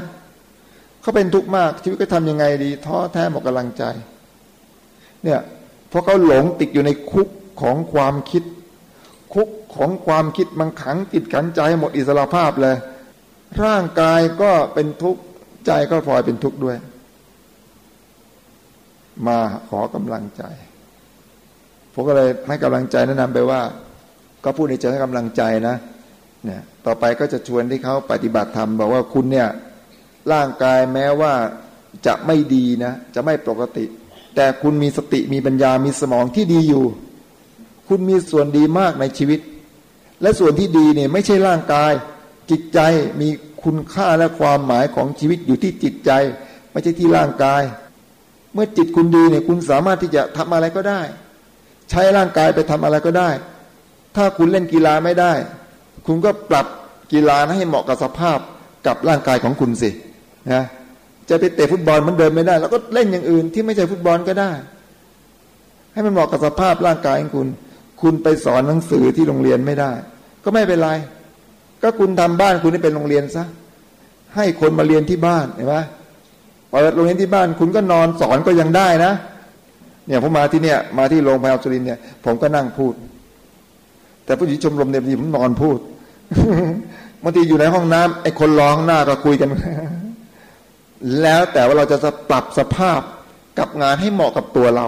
เขาเป็นทุกข์มากชีวิตก็ทำยังไงดี ท้อแท้หมดกำลังใจ เนี่ย เพราะเขาหลงติดอยู่ในคุกของความคิด คุกของความคิดมันขังติดขันใจหมดอิสระภาพเลย ร่างกายก็เป็นทุกข์ใจก็พลอยเป็นทุกข์ด้วย มาขอกำลังใจผมก็เลยให้กำลังใจแนะนำไปว่า ก็พูดในเชิงให้กำลังใจนะเนี่ยต่อไปก็จะชวนที่เขาปฏิบัติธรรมบอกว่าคุณเนี่ยร่างกายแม้ว่าจะไม่ดีนะ จะไม่ปกติ แต่คุณมีสติมีปัญญามีสมองที่ดีอยู่ คุณมีส่วนดีมากในชีวิต และส่วนที่ดีเนี่ยไม่ใช่ร่างกาย จิตใจมีคุณค่าและความหมายของชีวิตอยู่ที่จิตใจ ไม่ใช่ที่ร่างกาย เมื่อจิตคุณดีเนี่ยคุณสามารถที่จะทำอะไรก็ได้ ใช้ร่างกายไปทำอะไรก็ได้ ถ้าคุณเล่นกีฬาไม่ได้ คุณก็ปรับกีฬาให้เหมาะกับสภาพกับร่างกายของคุณสินะ จะไปเตะฟุตบอลมันเดินไม่ได้แล้วก็เล่นอย่างอื่นที่ไม่ใช่ฟุตบอลก็ได้ ให้มันเหมาะกับสภาพร่างกายของคุณ คุณไปสอนหนังสือที่โรงเรียนไม่ได้ ก็ไม่เป็นไร ก็คุณทำบ้านคุณให้เป็นโรงเรียนซะให้คนมาเรียนที่บ้านเห็นไหมเปิดโรงเรียนที่บ้าน คุณก็นอนสอนก็ยังได้นะ เนี่ยผมมาที่เนี่ย มาที่โรงพยาบาลสุรินเนี่ย ผมก็นั่งพูด แต่ผู้หญิงชมรมเนี่ยผมนอนพูดบางทีอยู่ในห้องน้ำไอ้คนรอข้างหน้าก็คุยกัน แล้วแต่ว่าเราจะปรับสภาพกับงานให้เหมาะกับตัวเรา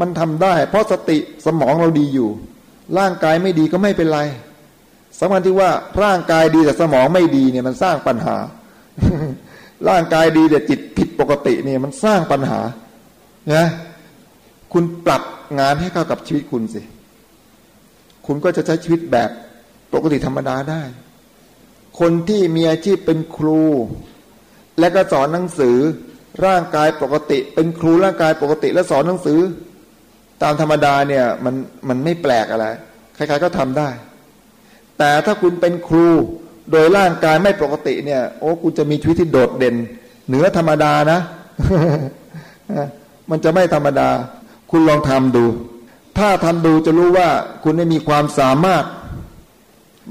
มันทำได้ เพราะสติสมองเราดีอยู่ ร่างกายไม่ดีก็ไม่เป็นไรสำคัญที่ว่าร่างกายดีแต่สมองไม่ดีเนี่ยมันสร้างปัญหา ร่างกายดีแต่จิตผิดปกติเนี่ยมันสร้างปัญหานะคุณปรับงานให้เข้ากับชีวิตคุณสิ คุณก็จะใช้ชีวิตแบบปกติธรรมดาได้ คนที่มีอาชีพเป็นครู และก็สอนหนังสือร่างกายปกติ เป็นครูร่างกายปกติ และสอนหนังสือ ตามธรรมดาเนี่ยมันมันไม่แปลกอะไรใครๆก็ทำได้ แต่ถ้าคุณเป็นครูโดยร่างกายไม่ปกติเนี่ย โอ้คุณจะมีชีวิตที่โดดเด่น เหนือธรรมดานะมันจะไม่ธรรมดา คุณลองทำดู ถ้าทำดูจะรู้ว่าคุณได้มีความสามารถ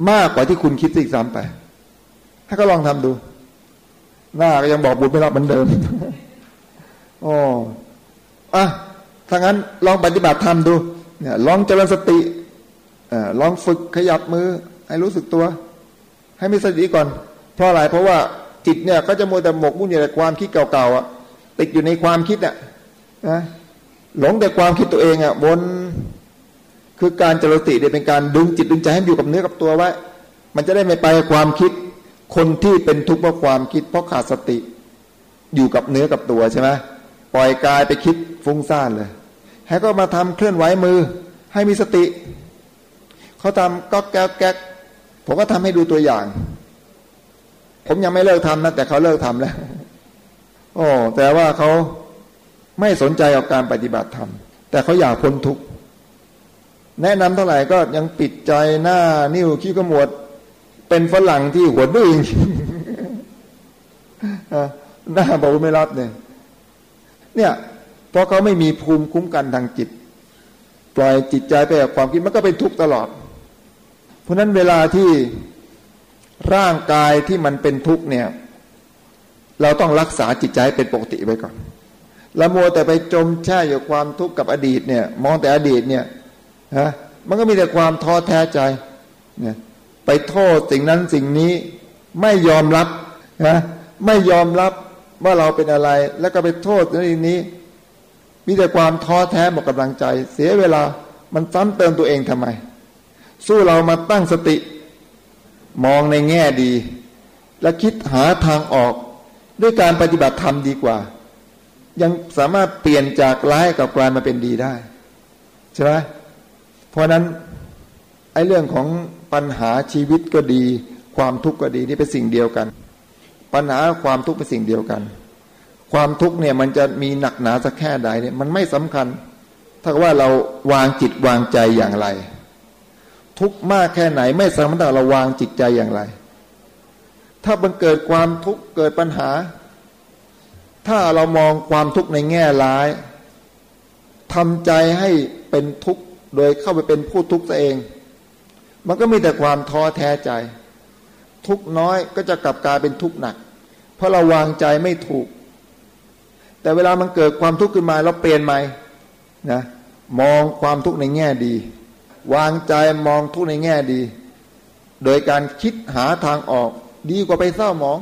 มากกว่าที่คุณคิดสิซ้ำไป ถ้าก็ลองทำดู หน้าก็ยังบอกบุญไม่รับเหมือนเดิมโอ้อะถ้างั้นลองปฏิบัติทำดูเนี่ยลองเจริญสติลองฝึกขยับมือ ให้รู้สึกตัว ให้มีสติก่อน เพราะอะไรเพราะว่าจิตเนี่ยก็จะมัวแต่หมกมุ่นอยู่ในความคิดเก่าๆอะติดอยู่ในความคิดอะนะหลงแต่ความคิดตัวเองอะวนคือการจริตเนี่ยเป็นการดึงจิตดึงใจให้อยู่กับเนื้อกับตัวไว้ มันจะได้ไม่ไปความคิด คนที่เป็นทุกข์เพราะความคิดเพราะขาดสติ อยู่กับเนื้อกับตัวใช่ไหมปล่อยกายไปคิดฟุ้งซ่านเลยให้ก็มาทำเคลื่อนไหวมือ ให้มีสติเขาทำก็แก๊กแก๊กผมก็ทำให้ดูตัวอย่าง ผมยังไม่เลิกทำนะแต่เขาเลิกทำแล้วโอ้แต่ว่าเขาไม่สนใจกับการปฏิบัติธรรมแต่เขาอยากพ้นทุกข์แนะนำเท่าไหร่ก็ยังปิดใจหน้า นิ้วขี้กระหมวด เป็นฝรั่งที่หัวดื้อหน้าบอกไม่รับเนี่ย เนี่ยเพราะเขาไม่มีภูมิคุ้มกันทางจิต ปล่อยจิตใจไปกับความคิดมันก็เป็นทุกข์ตลอด เพราะนั้นเวลาที่ร่างกายที่มันเป็นทุกข์เนี่ย เราต้องรักษาจิตใจเป็นปกติไว้ก่อนละโมแต่ไปจมแช่อยู่ความทุกข์กับอดีตเนี่ย มองแต่อดีตเนี่ยฮะมันก็มีแต่ความท้อแท้ใจเนี่ย ไปโทษสิ่งนั้นสิ่งนี้ไม่ยอมรับนะไม่ยอมรับว่าเราเป็นอะไร แล้วก็ไปโทษในนี้ มีแต่ความท้อแท้หมดกำลังใจ เสียเวลามันซ้ำเติมตัวเองทำไม สู้เรามาตั้งสติ มองในแง่ดี และคิดหาทางออก ด้วยการปฏิบัติธรรมดีกว่า ยังสามารถเปลี่ยนจากร้ายกับกลายมาเป็นดีได้ใช่ไหมเพราะนั้นไอ้เรื่องของ ปัญหาชีวิตก็ดี ความทุกข์ก็ดีนี่เป็นสิ่งเดียวกัน ปัญหาความทุกข์เป็นสิ่งเดียวกัน ความทุกข์เนี่ยมันจะมีหนักหนาสักแค่ใดเนี่ยมันไม่สำคัญ ถ้าว่าเราวางจิตวางใจอย่างไร ทุกข์มากแค่ไหนไม่สำคัญแต่เราวางจิตใจอย่างไร ถ้ามันเกิดความทุกข์เกิดปัญหา ถ้าเรามองความทุกข์ในแง่ร้ายทำใจให้เป็นทุกข์โดยเข้าไปเป็นผู้ทุกข์ตัวเอง มันก็มีแต่ความท้อแท้ใจ ทุกน้อยก็จะกลับกลายเป็นทุกหนัก เพราะเราวางใจไม่ถูก แต่เวลามันเกิดความทุกข์ขึ้นมาเราเปลี่ยนใหม่นะมองความทุกข์ในแง่ดี วางใจมองทุกข์ในแง่ดี โดยการคิดหาทางออก ดีกว่าไปเศร้าหมอง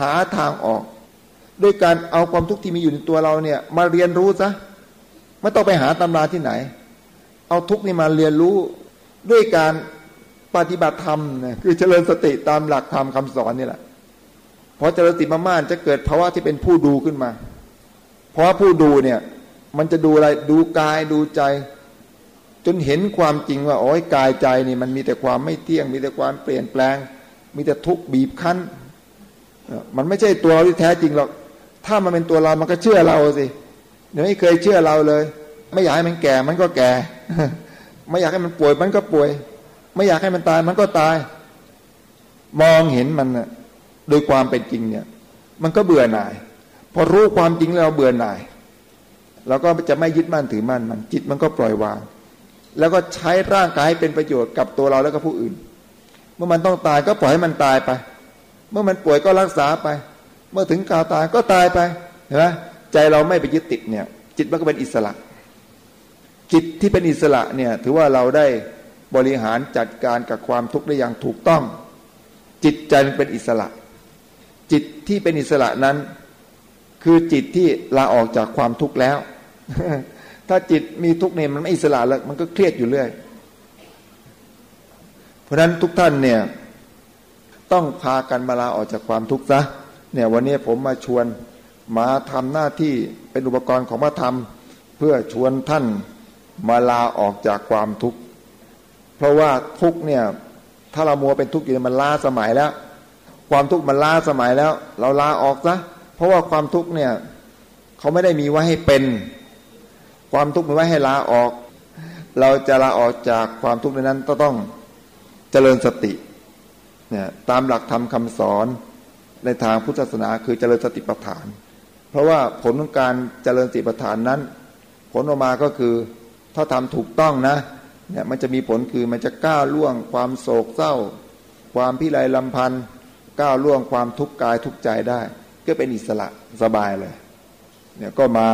หาทางออก ด้วยการเอาความทุกข์ที่มีอยู่ในตัวเราเนี่ย มาเรียนรู้ซะไม่ต้องไปหาตำราที่ไหน เอาทุกข์นี่มาเรียนรู้ ด้วยการปฏิบัติธรรมนี่ยคือเจริญสติตามหลักธรรมคาสอนนี่แหละพอเจริญสติมากๆจะเกิดภาวะที่เป็นผู้ดูขึ้นมา เพราะผู้ดูเนี่ย มันจะดูอะไรดูกายดูใจ จนเห็นความจริงว่าโอ้ยกายใจนี่มันมีแต่ความไม่เที่ยง มีแต่ความเปลี่ยนแปลง มีแต่ทุกข์บีบคั้น มันไม่ใช่ตัวเราที่แท้จริงหรอกถ้ามันเป็นตัวเรามันก็เชื่อเราสิเดี๋ยวไม่เคยเชื่อเราเลย ไม่อยากให้มันแก่มันก็แก่ ไม่อยากให้มันป่วยมันก็ป่วย ไม่อยากให้มันตายมันก็ตาย มองเห็นมันนะโดยความเป็นจริงเนี่ย มันก็เบื่อหน่าย พอรู้ความจริงแล้วเบื่อหน่ายเราก็จะไม่ยึดมั่นถือมั่นมัน จิตมันก็ปล่อยวาง แล้วก็ใช้ร่างกายเป็นประโยชน์กับตัวเราแล้วก็ผู้อื่น เมื่อมันต้องตายก็ปล่อยให้มันตายไป เมื่อมันป่วยก็รักษาไป เมื่อถึงกาวตายก็ตายไปเห็นไหมใจเราไม่ไปยึดติดเนี่ย จิตมันก็เป็นอิสระ จิตที่เป็นอิสระเนี่ยถือว่าเราได้บริหารจัดการกับความทุกข์ได้อย่างถูกต้อง จิตใจมันเป็นอิสระ จิตที่เป็นอิสระนั้น คือจิตที่ลาออกจากความทุกข์แล้ว ถ้าจิตมีทุกข์เนี่ยมันไม่อิสระแล้วมันก็เครียดอยู่เรื่อย เพราะฉะนั้นทุกท่านเนี่ยต้องพากันมาลาออกจากความทุกข์ซะเนี่ยวันนี้ผมมาชวนมาทำหน้าที่เป็นอุปกรณ์ของพระธรรม เพื่อชวนท่าน มาลาออกจากความทุกข์ เพราะว่าทุกเนี่ย ถ้าเรามัวเป็นทุกข์อยู่มันล้าสมัยแล้ว ความทุกข์มันล้าสมัยแล้ว เราลาออกซะเพราะว่าความทุกข์เนี่ยเขาไม่ได้มีไว้ให้เป็น ความทุกข์มีไว้ให้ลาออก เราจะลาออกจากความทุกข์ในนั้นต้องเจริญสติเนี่ยตามหลักธรรมคาสอนในทางพุทธศาสนาคือเจริญสติปัฏฐาน เพราะว่าผลของการเจริญสติปัฏฐานนั้น ผลออกมาก็คือ ถ้าทำถูกต้องนะเนี่ยมันจะมีผลคือมันจะก้าวล่วงความโศกเศร้า ความพิไรลำพันธ์ก้าวล่วงความทุกข์กายทุกข์ใจได้ ก็เป็นอิสระสบายเลยเนี่ยก็มา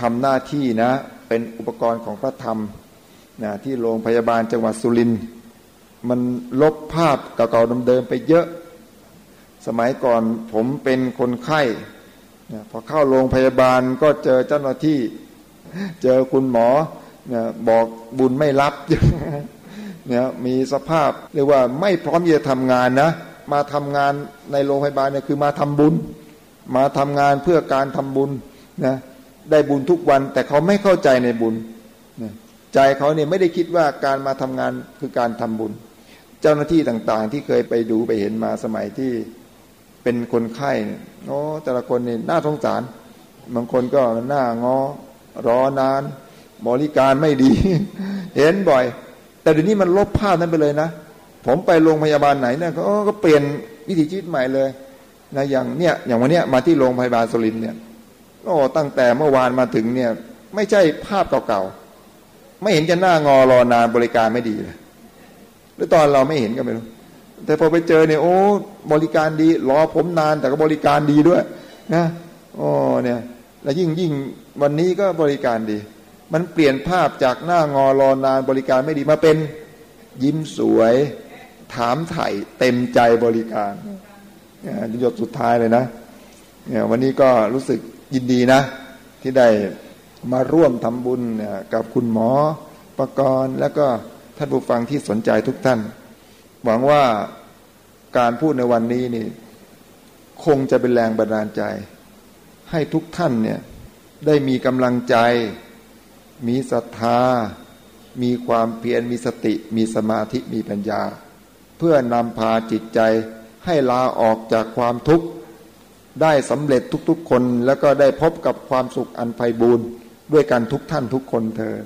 ทำหน้าที่นะเป็นอุปกรณ์ของพระธรรมนะที่โรงพยาบาลจังหวัดสุรินทร์มันลบภาพเก่าๆเดิมๆไปเยอะ สมัยก่อนผมเป็นคนไข้พอเข้าโรงพยาบาลก็เจอเจ้าหน้าที่ เจอคุณหมอเนี่ยบอกบุญไม่รับเนี่ยมีสภาพเรียกว่าไม่พร้อมจะทำงานนะ มาทำงานในโรงพยาบาลเนี่ยคือมาทำบุญ มาทำงานเพื่อการทำบุญนะได้บุญทุกวันแต่เขาไม่เข้าใจในบุญใจเขาเนี่ยไม่ได้คิดว่าการมาทำงานคือการทำบุญ เจ้าหน้าที่ต่างๆ ที่เคยไปดูไปเห็นมาสมัยที่เป็นคนไข้โอ้แต่ละคนนี่น่าสงสาร บางคนก็หน้างอ รอนาน บริการไม่ดี เห็นบ่อย แต่เดี๋ยวนี้มันลบภาพนั้นไปเลยนะ ผมไปโรงพยาบาลไหนเนี่ยก็เปลี่ยนวิถีชีวิตใหม่เลยนะอย่างเนี้ยอย่างวันเนี้ยมาที่โรงพยาบาลสุรินเนี่ยโอ้ตั้งแต่เมื่อวานมาถึงเนี่ย ไม่ใช่ภาพเก่าๆไม่เห็นจะหน้างอรอนานบริการไม่ดีเลยหรือตอนเราไม่เห็นก็ไม่รู้แต่พอไปเจอเนี่ยโอ้บริการดี รอผมนานแต่ก็บริการดีด้วยนะโอ้เนี่ย แล้วยิ่งยิ่ง วันนี้ก็บริการดี มันเปลี่ยนภาพจากหน้างอรอนานบริการไม่ดีมาเป็นยิ้มสวย ถามไถ่เต็มใจบริการเนี่ยยศสุดท้ายเลยนะเนี่ยวันนี้ก็รู้สึกยินดีนะ ที่ได้มาร่วมทำบุญกับคุณหมอประกรณ์แล้วก็ท่านผู้ฟังที่สนใจทุกท่าน หวังว่าการพูดในวันนี้นี่ คงจะเป็นแรงบันดาลใจ ให้ทุกท่านเนี่ย ได้มีกำลังใจ มีศรัทธา มีความเพียรมีสติ มีสมาธิมีปัญญา เพื่อนำพาจิตใจให้ลาออกจากความทุกข์ ได้สำเร็จทุกๆคน แล้วก็ได้พบกับความสุขอันไพบูรณ์ด้วยกันทุกท่านทุกคนเธอ